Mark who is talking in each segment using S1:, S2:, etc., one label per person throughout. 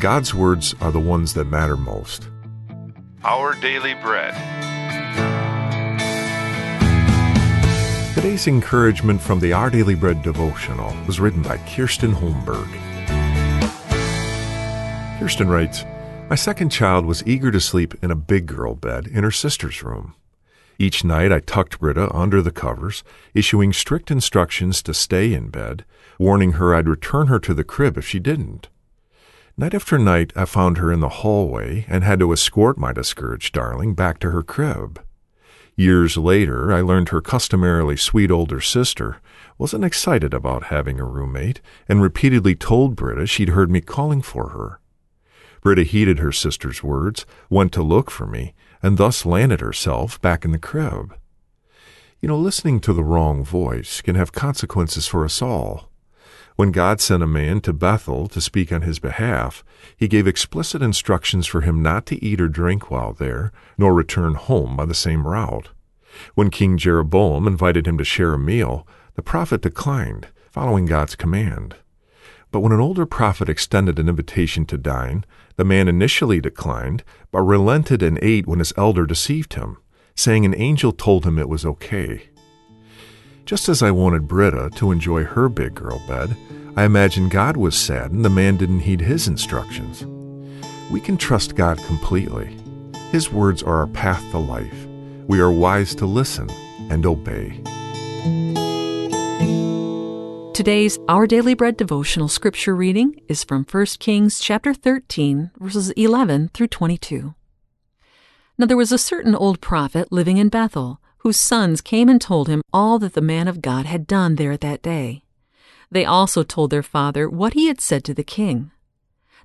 S1: God's words are the ones that matter most.
S2: Our Daily Bread.
S1: Today's encouragement from the Our Daily Bread devotional was written by Kirsten Holmberg. Kirsten writes, My second child was eager to sleep in a big girl bed in her sister's room. Each night I tucked Britta under the covers, issuing strict instructions to stay in bed, warning her I'd return her to the crib if she didn't. Night after night I found her in the hallway and had to escort my discouraged darling back to her crib. Years later, I learned her customarily sweet older sister wasn't excited about having a roommate and repeatedly told Britta she'd heard me calling for her. Britta heeded her sister's words, went to look for me, and thus landed herself back in the crib. You know, listening to the wrong voice can have consequences for us all. When God sent a man to Bethel to speak on his behalf, he gave explicit instructions for him not to eat or drink while there, nor return home by the same route. When King Jeroboam invited him to share a meal, the prophet declined, following God's command. But when an older prophet extended an invitation to dine, the man initially declined, but relented and ate when his elder deceived him, saying an angel told him it was okay. Just as I wanted Britta to enjoy her big girl bed, I imagine God was saddened the man didn't heed his instructions. We can trust God completely. His words are our path to life. We are wise to listen and obey.
S3: Today's Our Daily Bread devotional scripture reading is from 1 Kings chapter 13 verses 11 through 22. Now there was a certain old prophet living in Bethel whose sons came and told him all that the man of God had done there that day. They also told their father what he had said to the king.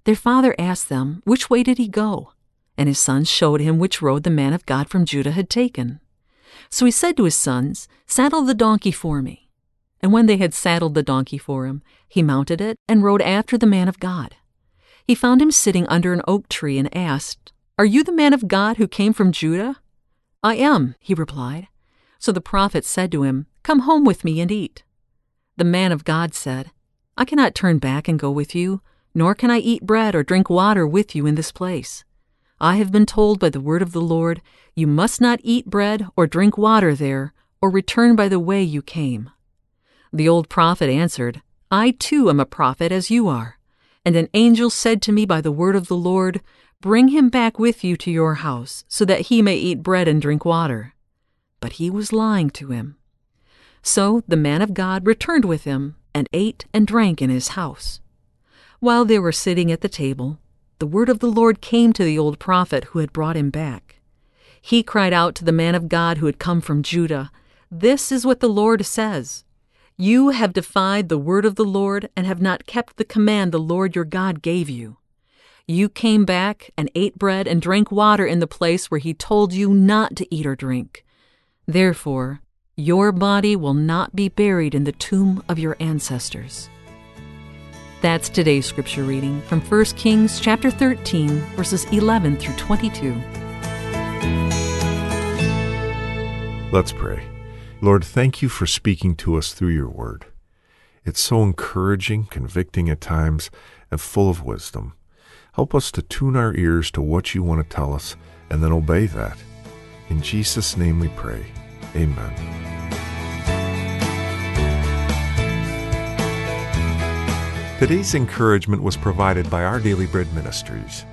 S3: Their father asked them, Which way did he go? And his sons showed him which road the man of God from Judah had taken. So he said to his sons, Saddle the donkey for me. And when they had saddled the donkey for him, he mounted it and rode after the man of God. He found him sitting under an oak tree and asked, Are you the man of God who came from Judah? I am, he replied. So the prophet said to him, Come home with me and eat. The man of God said, I cannot turn back and go with you, nor can I eat bread or drink water with you in this place. I have been told by the word of the Lord, You must not eat bread or drink water there, or return by the way you came. The old prophet answered, I too am a prophet as you are. And an angel said to me by the word of the Lord, Bring him back with you to your house, so that he may eat bread and drink water. But he was lying to him. So the man of God returned with him, and ate and drank in his house. While they were sitting at the table, the word of the Lord came to the old prophet who had brought him back. He cried out to the man of God who had come from Judah, This is what the Lord says. You have defied the word of the Lord and have not kept the command the Lord your God gave you. You came back and ate bread and drank water in the place where he told you not to eat or drink. Therefore, your body will not be buried in the tomb of your ancestors. That's today's scripture reading from 1 Kings chapter 13 verses 11 through 22.
S1: Let's pray. Lord, thank you for speaking to us through your word. It's so encouraging, convicting at times, and full of wisdom. Help us to tune our ears to what you want to tell us and then obey that. In Jesus' name we pray. Amen. Today's encouragement was provided by Our Daily Bread Ministries.